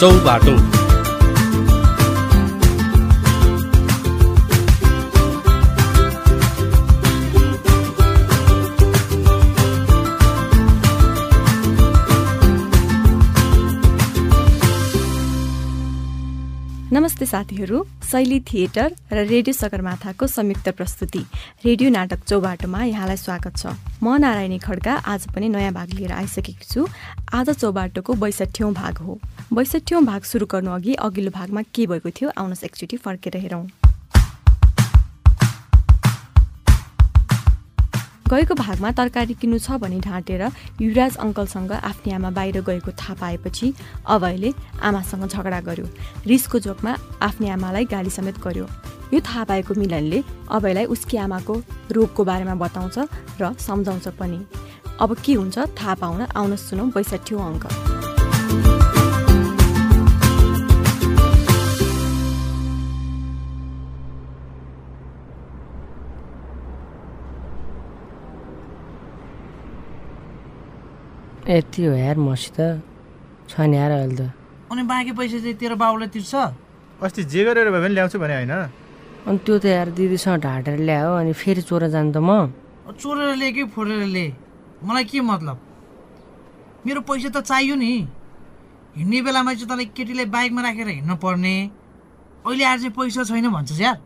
चौबाटो नमस्ते साथीहरू। शैली थिएटर र रेडियो सगरमाथाको संयुक्त प्रस्तुति रेडियो नाटक चौबाटोमा यहाँलाई स्वागत छ। म नारायणी खड्का आज पनि नयाँ भाग लिएर आइसकेको छु। आज चौबाटोको बैसठ्यौँ भाग हो। बैसठ्यौँ भाग सुरु गर्नु अघि अघिल्लो भागमा के भएको थियो आउनुहोस् एकचोटि फर्केर हेरौँ। गएको भागमा तरकारी किन्नु छ भनी ढाँटेर युवराज अङ्कलसँग आफ्नी आमा बाहिर गएको थाहा पाएपछि अभयले आमासँग झगडा गर्यो। रिसको जोकमा आफ्नी आमालाई गाली समेत गर्यो। यो थाहा पाएको मिलनले अभयलाई उसकी आमाको रोगको बारेमा बताउँछ र सम्झाउँछ पनि। अब के हुन्छ थाहा पाउन आउन सुनौ बैसठ्यौँ अङ्क। यति हो यार मसित छ नि यार अहिले त। अनि बाँकी पैसा चाहिँ तेरो बाबुले तिर्छ? अस्ति जे गरेर भए पनि ल्याउँछु भने होइन। अनि त्यो त यार दिदीसँग ढाँटेर ल्यायो अनि फेरि चोर जानु त म। चोरेर ले कि फोरेर ले मलाई के मतलब? मेरो पैसा त चाहियो नि। हिँड्ने बेलामा चाहिँ तँलाई केटीलाई बाइकमा राखेर हिँड्नु पर्ने। अहिले आज चाहिँ पैसा छैन भन्छस् यार।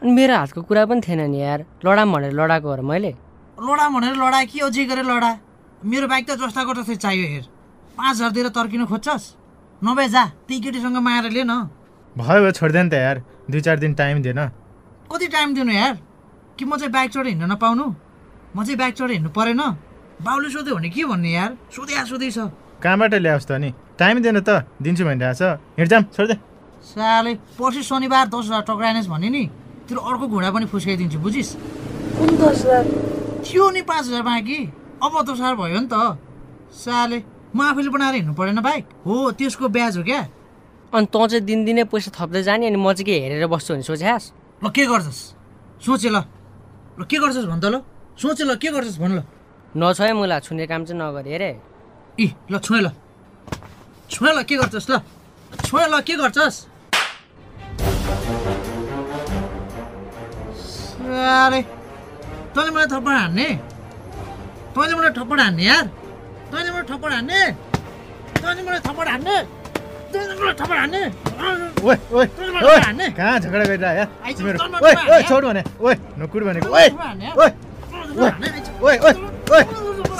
अनि मेरो हातको कुरा पनि थिएन नि यार। लडाम भनेर लडाएको हो र मैले। लडा भनेर लडा कि अझै गरेर लडा? मेरो बाइक त जस्ताको तस्तै चाहियो हेर। पाँच हजार दिएर तर्किनु खोज्छस्? नभए जा त्यही केटीसँग माएर ले न भयो भयो छोडिदियो नि त यार। दुई चार दिन टाइम दिएन। कति टाइम दिनु यार? कि म चाहिँ बाइक चढेर हिँड्न नपाउनु? म चाहिँ बाइक चढेर हिँड्नु परेन। बाउले सोध्यो भने के भन्ने यार? सोध्या सोधै छ कहाँबाट ल्याओस् त नि टाइम दिएन त दिन्छु भनिरहेको छ। हिँड्जाम छोडिदे। साले पर्सि शनिबार दस हजार टक्राएनस् भने नि तेरो अर्को घुँडा पनि फुस्काइदिन्छु बुझिस्? थियो नि पाँच हजार बाँकी। अब दस हजार भयो नि त। साले म आफैले बनाएर हिँड्नु परेन बाइक हो त्यसको ब्याज हो क्या। अनि तँ चाहिँ दिनदिनै पैसा थप्दै जाने अनि म चाहिँ के हेरेर बस्छु भने सोच्यास ल के गर्छस्? सोचे ल। ल के गर्छस् भन् त ल। सोचे ल के गर्छस् भन् ल। नछ है मुला छुने काम चाहिँ नगरे अरे इ ल छोए ल। छोए ल के गर्छस् ल। छोए ल के गर्छस्? तैँले मलाई थप्पड हान्ने? तैँले मलाई थप्पड हान्ने यार। तैँले मलाई थप्पड हान्ने। तैँले मलाई थप्पड हान्ने। तैँले मलाई थप्पड हान्ने। ओए ओए तैँले मलाई ओए थप्पड हान्ने। कहाँ झगडा गरिरह यार? आइज, तिमीहरू तँलाई ओए थप्पड ओए हान्ने। छोड भने ओए नकुर भनेको ओए ओए। ओए ओए ओए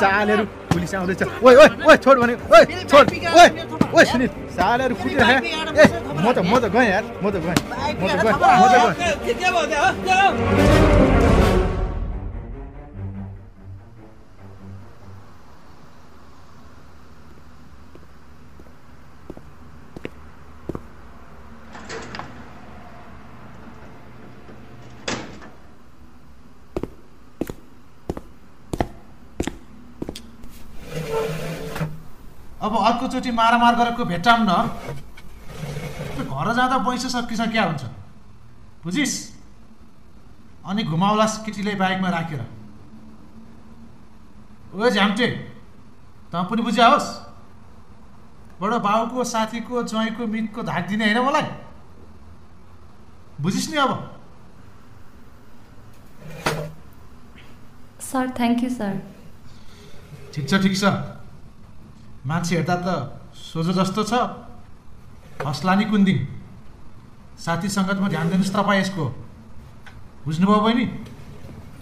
सालेहरू पुलिस आउँदैछ। ओए ओए ओए छोड भने ओए छोड ओए ओए सुनिल सालेहरू कुटेर खायो ए म त म त गएँ यार। म त गएँ म त गएँ म त गएँ। अर्कोचोटि मारामार गरेको भेटाम न घर जाँदा पैसा सकिसक्या हुन्छ। बुझिस्? अनि घुमाउलास् केटीलाई बाइकमा राखेर। ओ झ्याम्टे तँ पनि बुझाओस् बडो बाउको साथीको ज्वाइँको मितको धाक दिने होइन मलाई। बुझिस् नि अब? Sir thank you sir. ठिक छ ठिक छ। मान्छे हेर्दा त सोझो जस्तो छ। हस्ला नि कुन दिन साथी सङ्गतमा ध्यान दिनुहोस् तपाईँ यसको। बुझ्नुभयो बहिनी?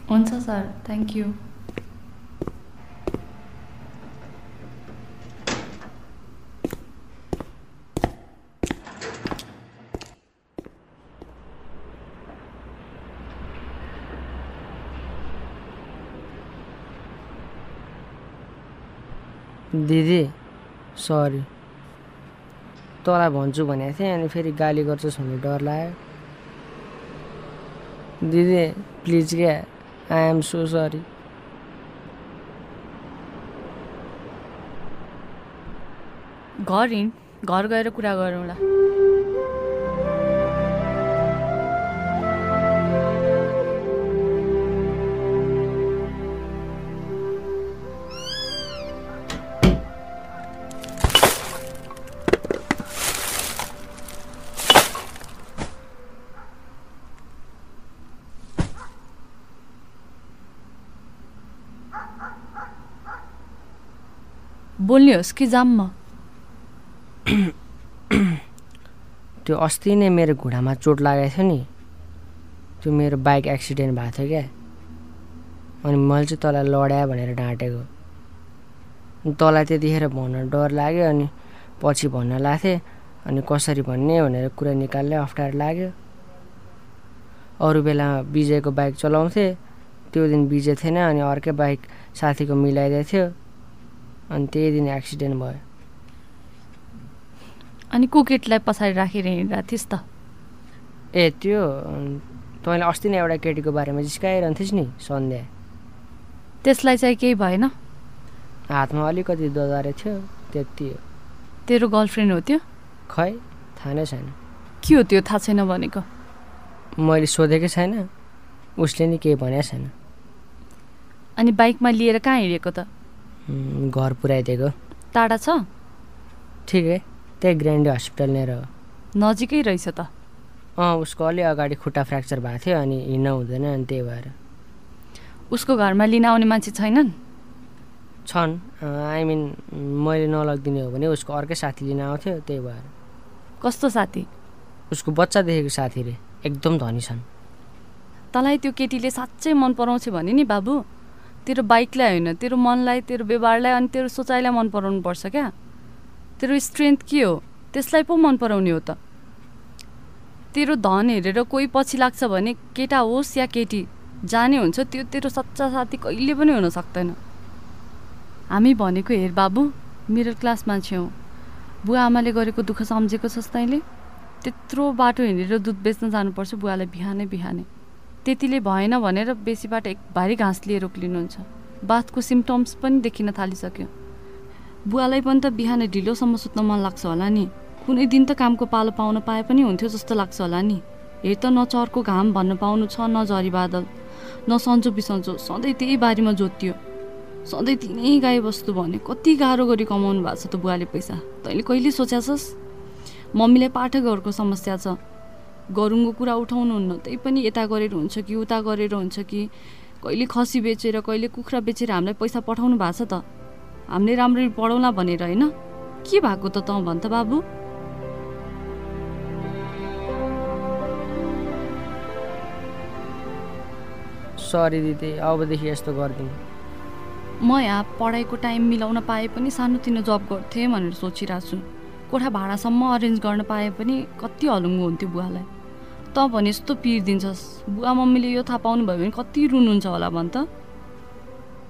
हुन्छ सर थ्याङ्क यू दिदी सरी तँलाई भन्छु भनेको थिएँ अनि फेरि गाली गर्छस् भन्ने डर लाग्यो। दिदी प्लिज क्या आई एम सो सरी घर हिँड घर गएर कुरा गरौँला। बोल्ने होस् कि जाम म त्यो अस्ति नै मेरो घुँडामा चोट लागेको थियो नि। त्यो मेरो बाइक एक्सिडेन्ट भएको थियो क्या। अनि मैले चाहिँ तँलाई लड्या भनेर ढाँटेको तँलाई त्यतिखेर भन्न डर लाग्यो अनि पछि भन्न लाग्थेँ। अनि कसरी भन्ने भनेर कुरा निकाल्ने अप्ठ्यारो लाग्यो। अरू बेला विजयको बाइक चलाउँथेँ। त्यो दिन विजय थिएन अनि अर्कै बाइक साथीको मिलाइदिएको थियो। अनि त्यही दिन एक्सिडेन्ट भयो। अनि कुकेटलाई पछाडि राखेर हिँडिरहेको थिइस् त ए त्यो तैँले अस्ति नै एउटा केटीको बारेमा जिस्काइरहन्थिस् नि सन्ध्या? त्यसलाई चाहिँ केही भएन? हातमा अलिकति ददारे थियो त्यति हो। तेरो गर्लफ्रेन्ड हो त्यो? खै थाहा नै छैन। के हो त्यो थाहा छैन भनेको? मैले सोधेकै छैन। उसले नि केही भनेको छैन। अनि बाइकमा लिएर कहाँ हिँडेको त? घर पुऱ्याइदिएको। टाढा छ? ठिकै त्यही ग्रान्डी हस्पिटल नै हो नजिकै रहेछ त। अँ उसको अलि अगाडि खुट्टा फ्र्याक्चर भएको थियो अनि हिँड्न हुँदैन अनि त्यही भएर। उसको घरमा लिन आउने मान्छे छैनन्? छन्। आई मिन मैले नलगिदिने हो भने उसको अर्कै साथी लिन आउँथ्यो त्यही भएर। कस्तो साथी? उसको बच्चादेखिको साथी रे एकदम धनी छन्। तँलाई त्यो केटीले साँच्चै मन पराउँछ भने नि बाबु। तेरो बाइकलाई होइन तेरो मनलाई तेरो व्यवहारलाई अनि तेरो सोचाइलाई मन पराउनु पर्छ क्या। तेरो स्ट्रेन्थ के हो? त्यसलाई पो मन पराउने हो त। तेरो धन हेरेर कोही पछि लाग्छ भने केटा होस् या केटी जाने हुन्छ त्यो तेरो सच्चा साथी कहिले पनि हुन सक्दैन। हामी भनेको हेर बाबु मिडल क्लास मान्छे हौ बुवा आमाले गरेको दुःख सम्झेको छस् तैँले? त्यत्रो बाटो हिँडेर दुध बेच्न जानुपर्छ बुवालाई बिहानै बिहानै। त्यतिले भएन भनेर बेसीबाट एक भारी घाँस लिएर उक्लिनुहुन्छ। बाथको सिम्टम्स पनि देखिन थालिसक्यो। बुवालाई पनि त बिहानै ढिलोसम्म सुत्न मन लाग्छ होला नि। कुनै दिन त कामको पालो पाउन पाए पनि हुन्थ्यो जस्तो लाग्छ होला नि। हेर त न घाम भन्न पाउनु छ न झरी बादल न सन्चो बिसन्चो सधैँ त्यही बारीमा जोतियो। सधैँ तिनै गाई बस्तु भने कति गाह्रो गरी कमाउनु भएको छ त बुवाले पैसा। तैँले कहिले सोच्याछस्? मम्मीलाई पाठकहरूको समस्या छ। गरुङको कुरा उठाउनुहुन्न त्यही पनि यता गरेर हुन्छ कि उता गरेर हुन्छ कि कहिले खसी बेचेर कहिले कुखुरा बेचेर हामीलाई पैसा पठाउनु भएको छ त? हामीले राम्ररी पढाउला भनेर होइन? के भएको त तँ भन् त बाबु। सरी दिदी अबदेखि यस्तो गरिदिनु। म यहाँ पढाइको टाइम मिलाउन पाए पनि सानोतिनो जब गर्थेँ भनेर सोचिरहेको छु। कोठा भाडासम्म अरेन्ज गर्न पाए पनि कति हलुङ्गो हुन्थ्यो बुवालाई। त भने यस्तो पिर दिन्छस्। बुवा मम्मीले यो थाहा पाउनुभयो भने कति रुनुहुन्छ होला भन् त।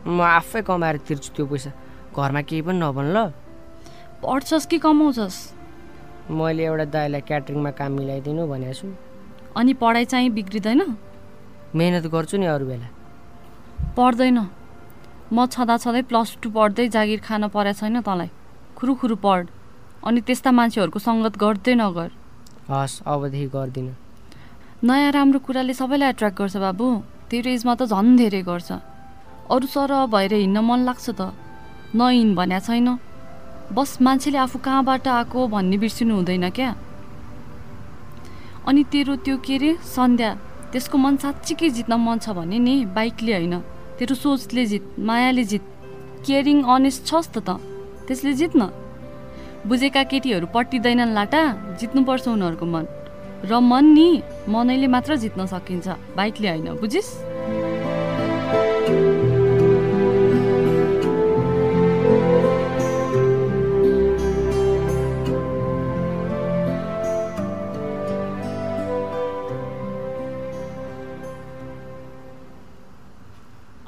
म आफै कमाएर तिर्छु त्यो पैसा। घरमा केही पनि नभन ल पढ्छस् कि कमाउँछस्? मैले एउटा दाइलाई क्याटरिङमा काम मिलाइदिनु भनेको छु। अनि पढाइ चाहिँ बिग्रिँदैन? मेहनत गर्छु नि अरू बेला। पढ्दैन म छँदा छँदै प्लस टू पढ्दै जागिर खान परेको छैन तँलाई। खुरुखुरु पढ। अनि त्यस्ता मान्छेहरूको सङ्गत गर्दै नगर। हस् अबदेखि गर्दिनँ। नयाँ राम्रो कुराले सबैलाई एट्र्याक्ट गर्छ बाबु। तेरो एजमा त झन् धेरै गर्छ। अरू सर भएर हिँड्न मन लाग्छ त। नहिँड भन्या छैन। बस मान्छेले आफू कहाँबाट आएको भन्ने बिर्सिनु हुँदैन क्या। अनि तेरो त्यो के अरे सन्ध्या। त्यसको मन साँच्चीकै जित्न मन छ भने नि बाइकले होइन। तेरो सोचले जित मायाले जित। केयरिङ अनेस्ट छस् त त। त्यसले जित न बुझेका केटीहरू पट्टिँदैनन् लाटा। जित्नुपर्छ उनीहरूको मन। र मन नि मनैले मात्र जित्न सकिन्छ। बाइकले होइन बुझिस्?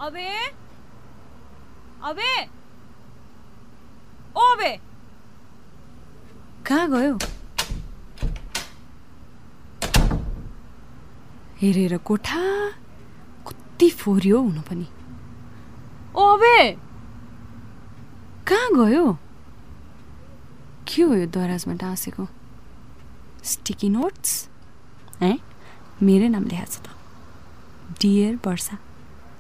अबे? अबे? ओ अबे? कहाँ गयो? हेरेर कोठा? कति फोर्यो हुनु पनि। ओ कहाँ गयो? के हो यो दराजमा टाँसेको? स्टिकी नोट्स है? मेरै नाम लेखाएको छ त। डियर वर्षा।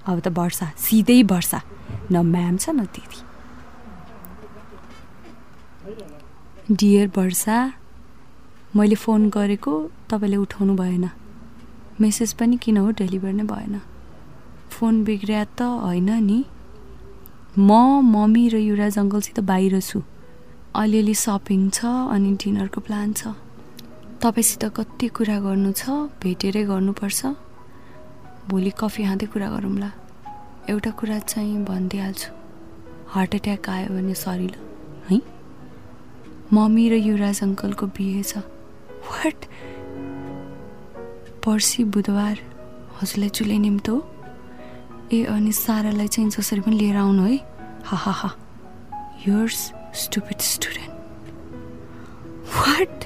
अब त वर्षा सिधै वर्षा। न म्याम छ न दिदी। डियर वर्षा मैले फोन गरेको तपाईँले उठाउनु भएन। मेसेज पनि किन हो? डेलिभर नै भएन। फोन बिग्रिया त होइन नि। म मम्मी र युवराज अङ्कलसित बाहिर छु। अलिअलि सपिङ छ अनि डिनरको प्लान छ। तपाईँसित कति कुरा गर्नु छ भेटेरै गर्नुपर्छ। भोलि कफी खाँदै कुरा गरौँला। एउटा कुरा चाहिँ भनिदिइहाल्छु। हार्ट एट्याक आयो भने सरी ल है? मम्मी र युवराज अङ्कलको बिहे छ। वाट पर्सि बुधबार हजुरलाई चुले निम्तो। ए अनि सारालाई चाहिँ जसरी पनि लिएर आउनु है। हा हा हा। युर्स स्टुपिड स्टुडेन्ट वाट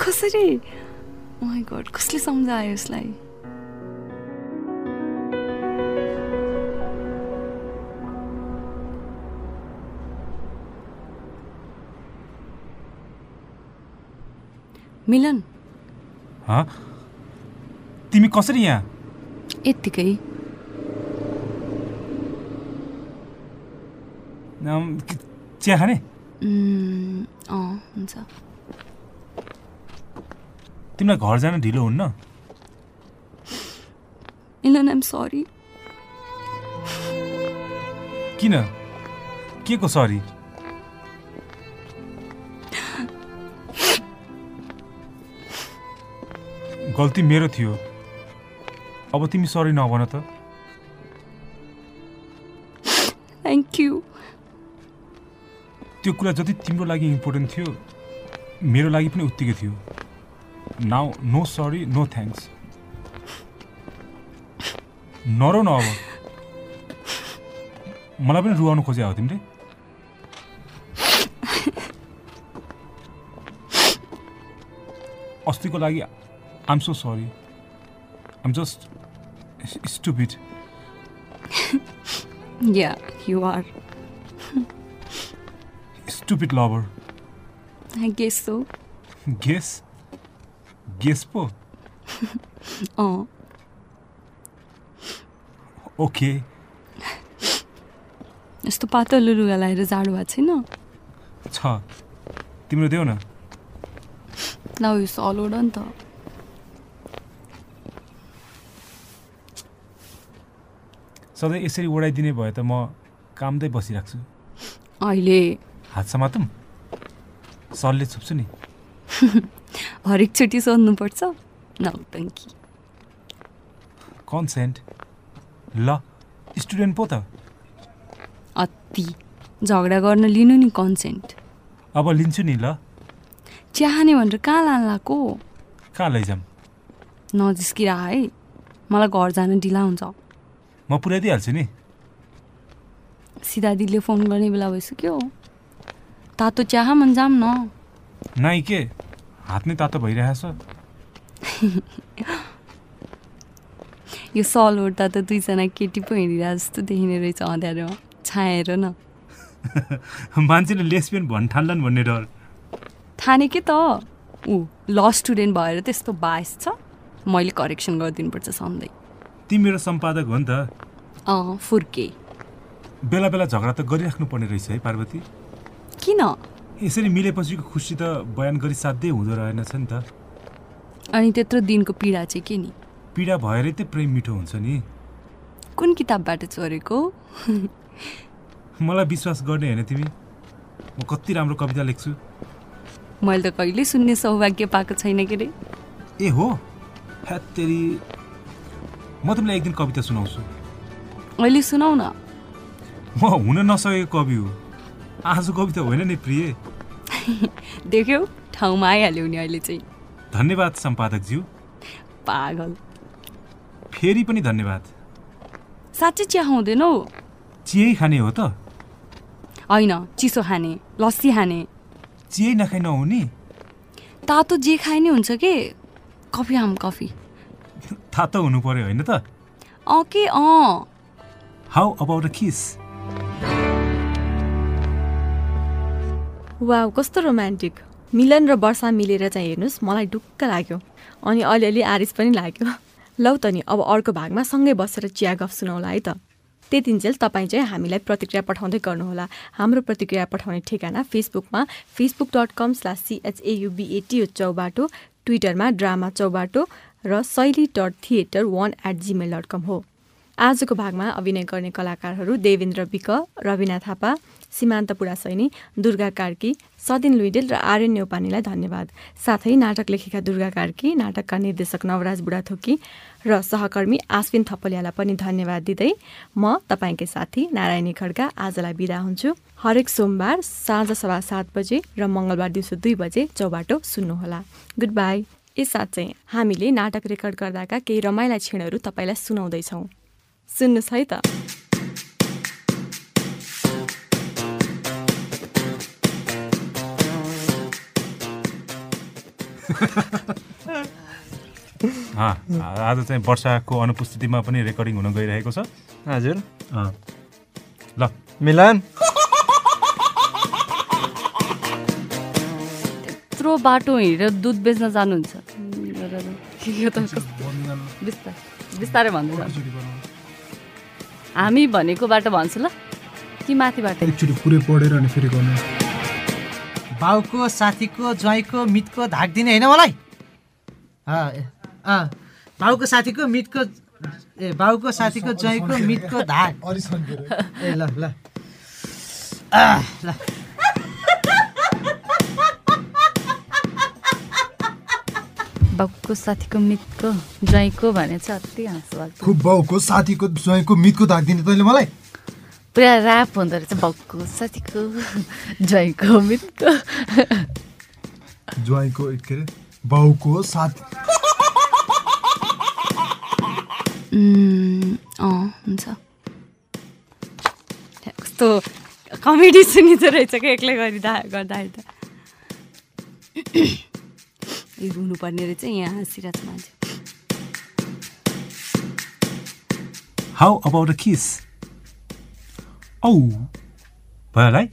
कसरी? गड कसले सम्झायो यसलाई? मिलन। हँ? तिमी कसरी यहाँ? यत्तिकै। चिया खाने? अँ हुन्छ। तिमीलाई घर जान ढिलो हुन्न? मिलन आइम सरी किन? के को सरी गल्ती मेरो थियो। अब तिमी सरी नभन त। थ्याङ्क यू त्यो कुरा जति तिम्रो लागि इम्पोर्टेन्ट थियो मेरो लागि पनि उत्तिकै थियो। Now no sorry no thanks नरो न अब। मलाई पनि रुवाउनु खोजे हो तिमीले। अस्तिको लागि I'm so sorry I'm just stupid yeah you are stupid lover I guess so guess guess पो अँ ओके यस्तो पातलो लुगा लगाएर जाडो भएको छैन। छ। तिम्रो देऊ न। ल यो सल ओढ नि त सधैँ यसरी ओढाइदिने भए त म कामदै बसिरहेको छु अहिले? हात समातौँ। सरले छुप्छु नि। हरेकचोटि सोध्नुपर्छ। नौटङ्की कन्सेन्ट? ल स्टुडेन्ट पो त। अति। झगडा गर्न लिनु नि कन्सेन्ट। अब लिन्छु नि ल। चाहने भनेर कहाँ लान लाएको कहाँ लैजाऊँ नजिस्किरा है। मलाई घर जान ढिला हुन्छ। म पुऱ्याइदिइहाल्छु नि। सिधा दिदीले फोन गर्ने बेला भइसक्यो तातो चिया मन जाम न। नाइ के? हात नै तातो भइरहेछ। यो सल ओढ्दा त दुईजना केटी पो हिँडिरहेको जस्तो देखिने रहेछ अँध्यारोमा छाएर न। मान्छेले लेसबियन भन् ठान्लान् भन्ने डर। ठाने के त? ऊ ल स्टुडेन्ट भएर त्यस्तो बायस छ। मैले करेक्सन गरिदिनुपर्छ सधैँ। तिमी मेरो सम्पादक हो नि त। अँ फुर्के। बेला बेला झगडा त गरिराख्नु पर्ने रहेछ है पार्वती। किन? यसरी मिलेपछिको खुसी त बयान गरी साध्यै हुँदो रहेनछ नि त। अनि त्यत्रो दिनको पीडा चाहिँ के नि? पीडा भएरै त प्रेम मिठो हुन्छ नि। कुन किताबबाट चोरेको? मलाई विश्वास गर्ने होइन तिमी। म कति राम्रो कविता लेख्छु। मैले त कहिले सुन्ने सौभाग्य पाएको छैन के अरे ए हो? म तिमीलाई एक दिन कविता सुनाउँछु। अहिले सुनाउ न। म हुन नसकेको कवि हो। आज कविता होइन नि प्रिय। देख्यौ ठाउँमा आइहाल्यो नि अहिले चाहिँ। धन्यवाद सम्पादकज्यू। पागल। फेरि पनि धन्यवाद। साँच्चै चिया हुँदैनौ चियै खाने हो त। होइन चिसो खाने लस्सी खाने। चियै नखाइ नहुने। तातो जे खाए नि हुन्छ के? Coffee um coffee. थाहा त हुनु पर्यो होइन त? अँ के अँ? How about a kiss wow कस्तो रोमान्टिक। मिलन र वर्षा मिलेर चाहिँ हेर्नुहोस् मलाई ढुक्क लाग्यो। अनि अलिअलि आरिस पनि लाग्यो। लौ त नि अब अर्को भागमा सँगै बसेर चिया गफ सुनाउला है त। त्यतिन्जेल तपाईँ चाहिँ हामीलाई प्रतिक्रिया पठाउँदै गर्नुहोला। हाम्रो प्रतिक्रिया पठाउने ठेगाना फेसबुकमा फेसबुक डट कम स्ल्यास सिएचएयुबिएटी चौबाटो ट्विटरमा ड्रामा चौबाटो र शैली dot theatre one at gmail dot com हो। आजको भागमा अभिनय गर्ने कलाकारहरू देवेन्द्र विक रविना थापा सीमान्त पुरासैनी दुर्गा कार्की सदिन लुइडेल र आर्यन नेौपानीलाई धन्यवाद। साथै नाटक लेखेका दुर्गा कार्की नाटकका निर्देशक नवराज बुढाथोकी र सहकर्मी आश्विन थपलियालाई पनि धन्यवाद दिँदै म तपाईँकै साथी नारायणी खड्का आजलाई बिदा हुन्छु। हरेक सोमबार साँझ सभा सात बजे र मङ्गलबार दिउँसो दुई बजे चौबाटो सुन्नुहोला। गुड बाई यससाथ चाहिँ हामीले नाटक रेकर्ड गर्दाका केही रमाइला क्षणहरू तपाईँलाई सुनाउँदैछौँ। सुन्नुहोस् है त आज चाहिँ वर्षाको अनुपस्थितिमा पनि रेकर्डिङ हुन गइरहेको छ। हजुर। अँ। ल। मिलन। बाटो हिँडेर दुध बेच्न जानुहुन्छ। बिस्तारै बिस्तारै भन्दै जानु हामी भनेको बाटो भन्छु ल। कि माथिबाट? एकचोटि पुरै पढेर अनि फेरि गर्नु। बाउको साथीको ज्वाइँको मितको धाक दिने होइन मलाई? बाउको साथीको मितको ए बाउको साथीको ज्वाइँको मितको धाक। ए ल ल। ल। बाउको साथीको मितको ज्वाइँको भने चाहिँ अति हाँसो लाग्छ। खुब बाउको साथीको ज्वाइँको मितको धाक दिने तैँले मलाई? पुरा ऱ्याप हुँदो रहेछ बाउको साथीको ज्वाइँको मितको। ज्वाइँको के अरे बाउको साथी। अँ हुन्छ। कस्तो कमेडी सुनिँदो रहेछ क्या एक्लै गरिदा गर्दाखेरि त। ए रुनुपर्ने रहेछ यहाँ हाँसिरहेको छ मान्छे। हाउ अबाउट अ किस औ भयो होला है